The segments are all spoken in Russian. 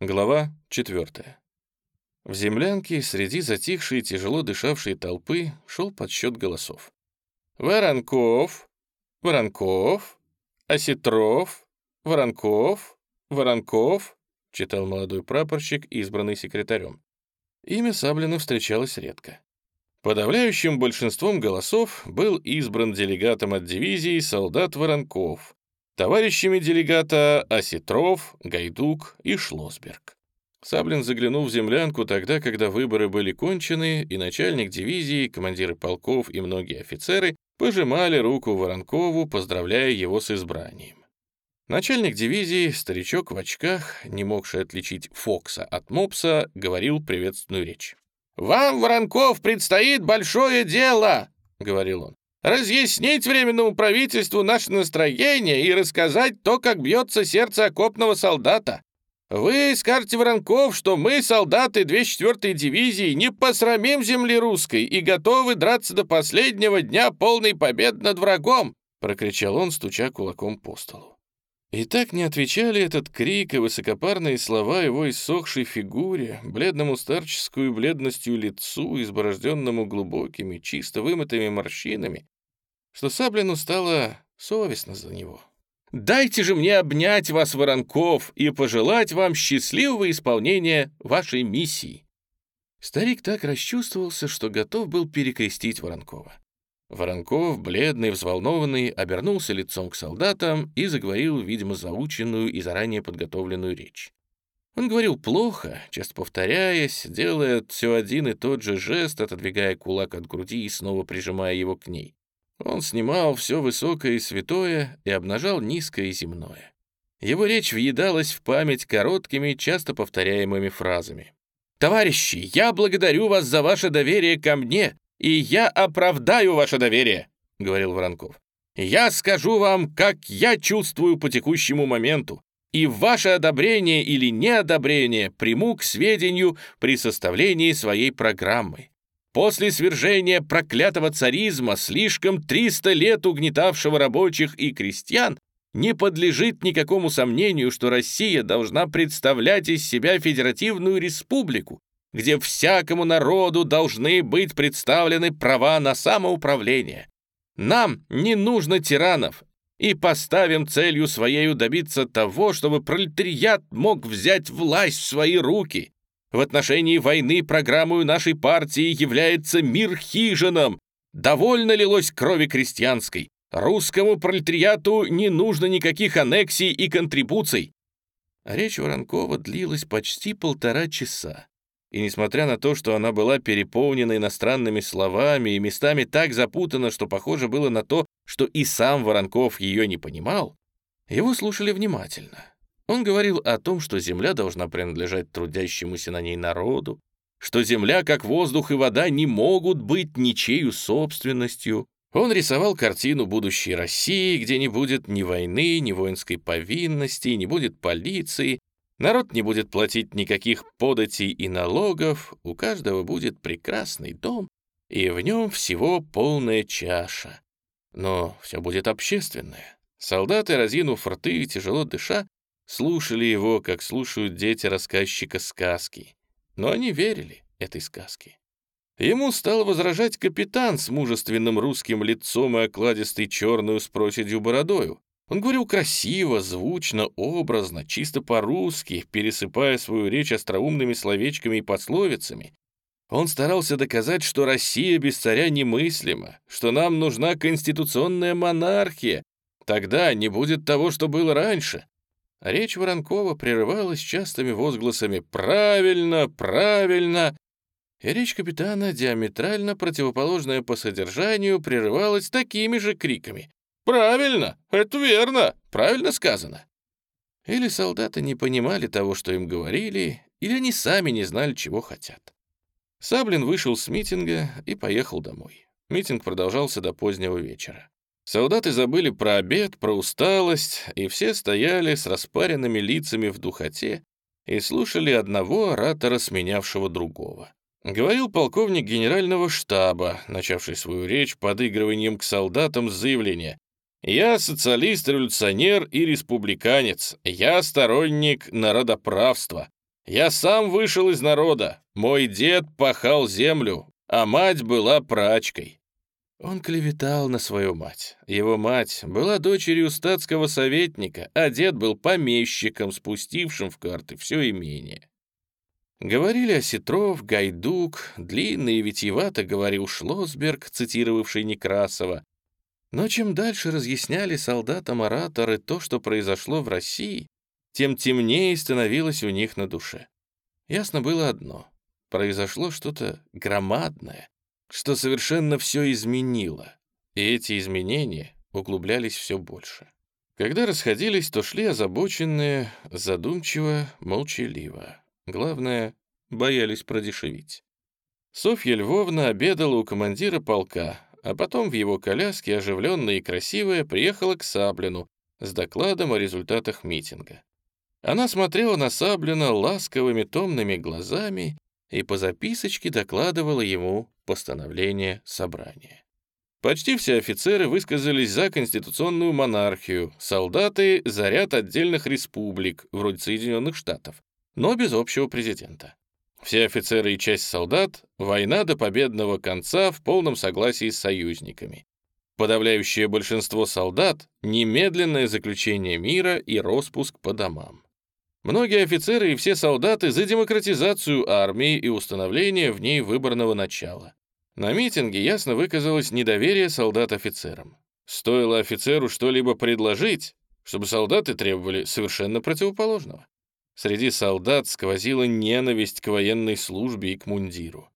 Глава 4. В землянке среди затихшей, тяжело дышавшей толпы шел подсчет голосов. «Воронков! Воронков! Осетров! Воронков! Воронков!» читал молодой прапорщик, избранный секретарем. Имя Саблина встречалось редко. Подавляющим большинством голосов был избран делегатом от дивизии солдат Воронков, Товарищами делегата Осетров, Гайдук и Шлосберг. Саблин заглянул в землянку тогда, когда выборы были кончены, и начальник дивизии, командиры полков и многие офицеры пожимали руку Воронкову, поздравляя его с избранием. Начальник дивизии, старичок в очках, не могший отличить Фокса от Мопса, говорил приветственную речь. «Вам, Воронков, предстоит большое дело!» — говорил он разъяснить Временному правительству наше настроение и рассказать то, как бьется сердце окопного солдата. Вы скажете, Воронков, что мы, солдаты 204-й дивизии, не посрамим земли русской и готовы драться до последнего дня полной победы над врагом!» — прокричал он, стуча кулаком по столу. И так не отвечали этот крик и высокопарные слова его иссохшей фигуре, бледному старческую бледностью лицу, изборожденному глубокими, чисто вымытыми морщинами, что Саблину стало совестно за него. «Дайте же мне обнять вас, Воронков, и пожелать вам счастливого исполнения вашей миссии!» Старик так расчувствовался, что готов был перекрестить Воронкова. Воронков, бледный, взволнованный, обернулся лицом к солдатам и заговорил, видимо, заученную и заранее подготовленную речь. Он говорил плохо, часто повторяясь, делая все один и тот же жест, отодвигая кулак от груди и снова прижимая его к ней. Он снимал все высокое и святое и обнажал низкое и земное. Его речь въедалась в память короткими, часто повторяемыми фразами. «Товарищи, я благодарю вас за ваше доверие ко мне, и я оправдаю ваше доверие», — говорил Воронков. «Я скажу вам, как я чувствую по текущему моменту, и ваше одобрение или неодобрение приму к сведению при составлении своей программы. После свержения проклятого царизма, слишком 300 лет угнетавшего рабочих и крестьян, не подлежит никакому сомнению, что Россия должна представлять из себя федеративную республику, где всякому народу должны быть представлены права на самоуправление. Нам не нужно тиранов, и поставим целью своею добиться того, чтобы пролетариат мог взять власть в свои руки. В отношении войны программой нашей партии является мир хижинам. Довольно лилось крови крестьянской. Русскому пролетариату не нужно никаких аннексий и контрибуций. Речь Воронкова длилась почти полтора часа. И несмотря на то, что она была переполнена иностранными словами и местами так запутана, что похоже было на то, что и сам Воронков ее не понимал, его слушали внимательно. Он говорил о том, что земля должна принадлежать трудящемуся на ней народу, что земля, как воздух и вода, не могут быть ничею собственностью. Он рисовал картину будущей России, где не будет ни войны, ни воинской повинности, не будет полиции, народ не будет платить никаких податей и налогов, у каждого будет прекрасный дом, и в нем всего полная чаша. Но все будет общественное. Солдаты, разинув рты, тяжело дыша, слушали его, как слушают дети рассказчика сказки. Но они верили этой сказке. Ему стал возражать капитан с мужественным русским лицом и окладистой черную с проседью бородою. Он говорил красиво, звучно, образно, чисто по-русски, пересыпая свою речь остроумными словечками и пословицами. Он старался доказать, что Россия без царя немыслима, что нам нужна конституционная монархия. Тогда не будет того, что было раньше. Речь Воронкова прерывалась частыми возгласами «Правильно! Правильно!» И речь капитана, диаметрально противоположная по содержанию, прерывалась такими же криками «Правильно! Это верно! Правильно сказано!» Или солдаты не понимали того, что им говорили, или они сами не знали, чего хотят. Саблин вышел с митинга и поехал домой. Митинг продолжался до позднего вечера. Солдаты забыли про обед, про усталость, и все стояли с распаренными лицами в духоте и слушали одного оратора, сменявшего другого. Говорил полковник генерального штаба, начавший свою речь подыгрыванием к солдатам с заявления «Я социалист, революционер и республиканец. Я сторонник народоправства. Я сам вышел из народа. Мой дед пахал землю, а мать была прачкой. Он клеветал на свою мать. Его мать была дочерью статского советника, а дед был помещиком, спустившим в карты все имение. Говорили Осетров, Гайдук, длинно и витиевато говорил Шлосберг, цитировавший Некрасова. Но чем дальше разъясняли солдатам-ораторы то, что произошло в России, тем темнее становилось у них на душе. Ясно было одно — произошло что-то громадное, что совершенно все изменило, и эти изменения углублялись все больше. Когда расходились, то шли озабоченные, задумчиво, молчаливо. Главное, боялись продешевить. Софья Львовна обедала у командира полка, а потом в его коляске, оживленная и красивая, приехала к Саблину с докладом о результатах митинга. Она смотрела на Саблина ласковыми томными глазами и по записочке докладывала ему постановление собрания. Почти все офицеры высказались за конституционную монархию, солдаты — за ряд отдельных республик, вроде Соединенных Штатов, но без общего президента. Все офицеры и часть солдат — война до победного конца в полном согласии с союзниками. Подавляющее большинство солдат — немедленное заключение мира и распуск по домам. Многие офицеры и все солдаты за демократизацию армии и установление в ней выборного начала. На митинге ясно выказалось недоверие солдат офицерам. Стоило офицеру что-либо предложить, чтобы солдаты требовали совершенно противоположного. Среди солдат сквозила ненависть к военной службе и к мундиру.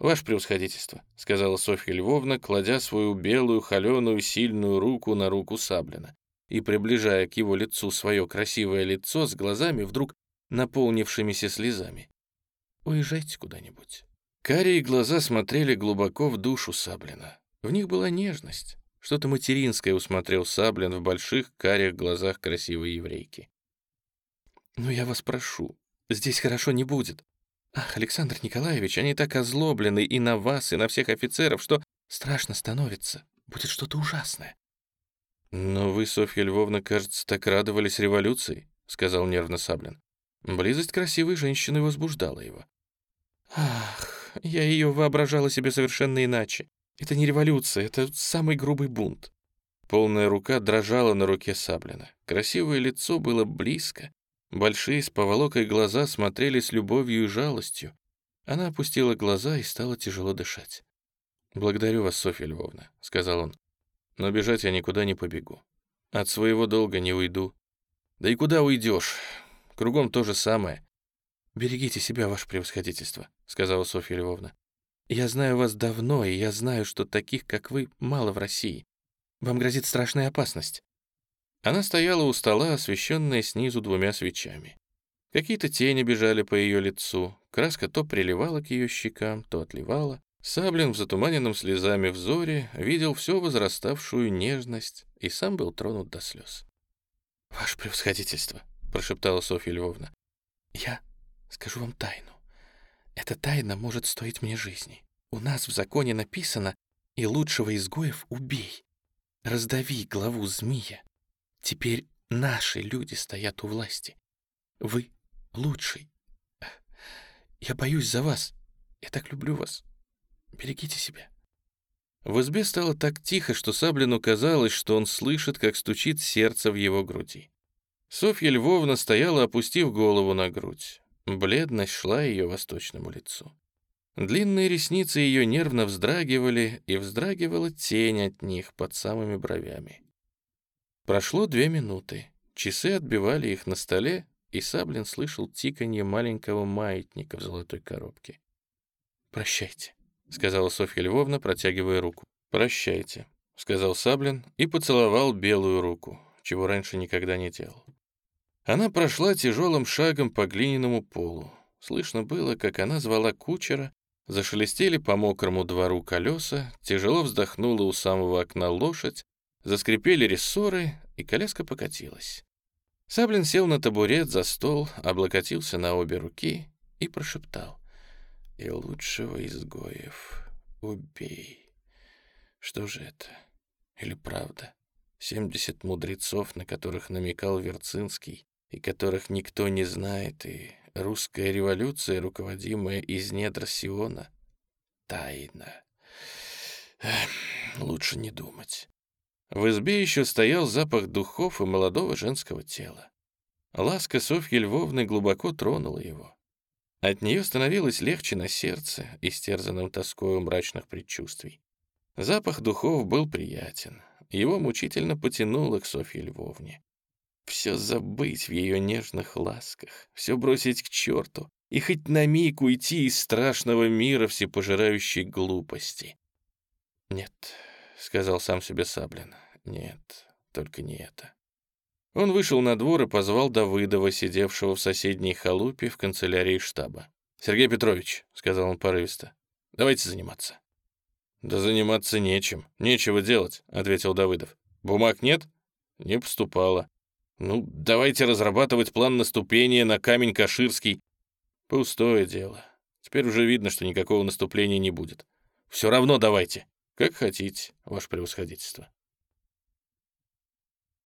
«Ваше превосходительство», — сказала Софья Львовна, кладя свою белую, холеную, сильную руку на руку Саблина и приближая к его лицу свое красивое лицо с глазами, вдруг наполнившимися слезами. «Уезжайте куда-нибудь». Карие глаза смотрели глубоко в душу Саблина. В них была нежность. Что-то материнское усмотрел Саблин в больших карих глазах красивой еврейки. «Ну, я вас прошу, здесь хорошо не будет. Ах, Александр Николаевич, они так озлоблены и на вас, и на всех офицеров, что страшно становится. Будет что-то ужасное». «Но вы, Софья Львовна, кажется, так радовались революции», — сказал нервно Саблин. Близость красивой женщины возбуждала его. «Ах, я ее воображала себе совершенно иначе. Это не революция, это самый грубый бунт». Полная рука дрожала на руке Саблина. Красивое лицо было близко, Большие с поволокой глаза смотрели с любовью и жалостью. Она опустила глаза и стала тяжело дышать. «Благодарю вас, Софья Львовна», — сказал он. «Но бежать я никуда не побегу. От своего долга не уйду. Да и куда уйдешь? Кругом то же самое». «Берегите себя, ваше превосходительство», — сказала Софья Львовна. «Я знаю вас давно, и я знаю, что таких, как вы, мало в России. Вам грозит страшная опасность. Она стояла у стола, освещенная снизу двумя свечами. Какие-то тени бежали по ее лицу, краска то приливала к ее щекам, то отливала. Саблин в затуманенном слезами взоре видел всю возраставшую нежность и сам был тронут до слез. «Ваше превосходительство», — прошептала Софья Львовна, — «я скажу вам тайну. Эта тайна может стоить мне жизни. У нас в законе написано «И лучшего изгоев убей». Раздави главу змея, Теперь наши люди стоят у власти. Вы лучший. Я боюсь за вас. Я так люблю вас. Берегите себя. В избе стало так тихо, что Саблину казалось, что он слышит, как стучит сердце в его груди. Софья Львовна стояла, опустив голову на грудь. Бледность шла ее восточному лицу. Длинные ресницы ее нервно вздрагивали, и вздрагивала тень от них под самыми бровями. Прошло две минуты. Часы отбивали их на столе, и Саблин слышал тиканье маленького маятника в золотой коробке. «Прощайте», — сказала Софья Львовна, протягивая руку. «Прощайте», — сказал Саблин и поцеловал белую руку, чего раньше никогда не делал. Она прошла тяжелым шагом по глиняному полу. Слышно было, как она звала кучера, зашелестели по мокрому двору колеса, тяжело вздохнула у самого окна лошадь, Заскрипели рессоры, и коляска покатилась. Саблин сел на табурет за стол, облокотился на обе руки и прошептал. «И лучшего изгоев убей». Что же это? Или правда? Семьдесят мудрецов, на которых намекал Верцинский, и которых никто не знает, и русская революция, руководимая из недр Сиона, тайна. Лучше не думать. В избе еще стоял запах духов и молодого женского тела. Ласка Софьи Львовны глубоко тронула его. От нее становилось легче на сердце, истерзанным тоскою мрачных предчувствий. Запах духов был приятен. Его мучительно потянуло к Софье Львовне. Все забыть в ее нежных ласках, все бросить к черту и хоть на миг уйти из страшного мира всепожирающей глупости. «Нет», — сказал сам себе Саблин, — «нет, только не это». Он вышел на двор и позвал Давыдова, сидевшего в соседней халупе в канцелярии штаба. «Сергей Петрович», — сказал он порывисто, — «давайте заниматься». «Да заниматься нечем, нечего делать», — ответил Давыдов. «Бумаг нет?» «Не поступало». «Ну, давайте разрабатывать план наступления на камень Каширский». «Пустое дело. Теперь уже видно, что никакого наступления не будет. Все равно давайте. Как хотите, ваше превосходительство».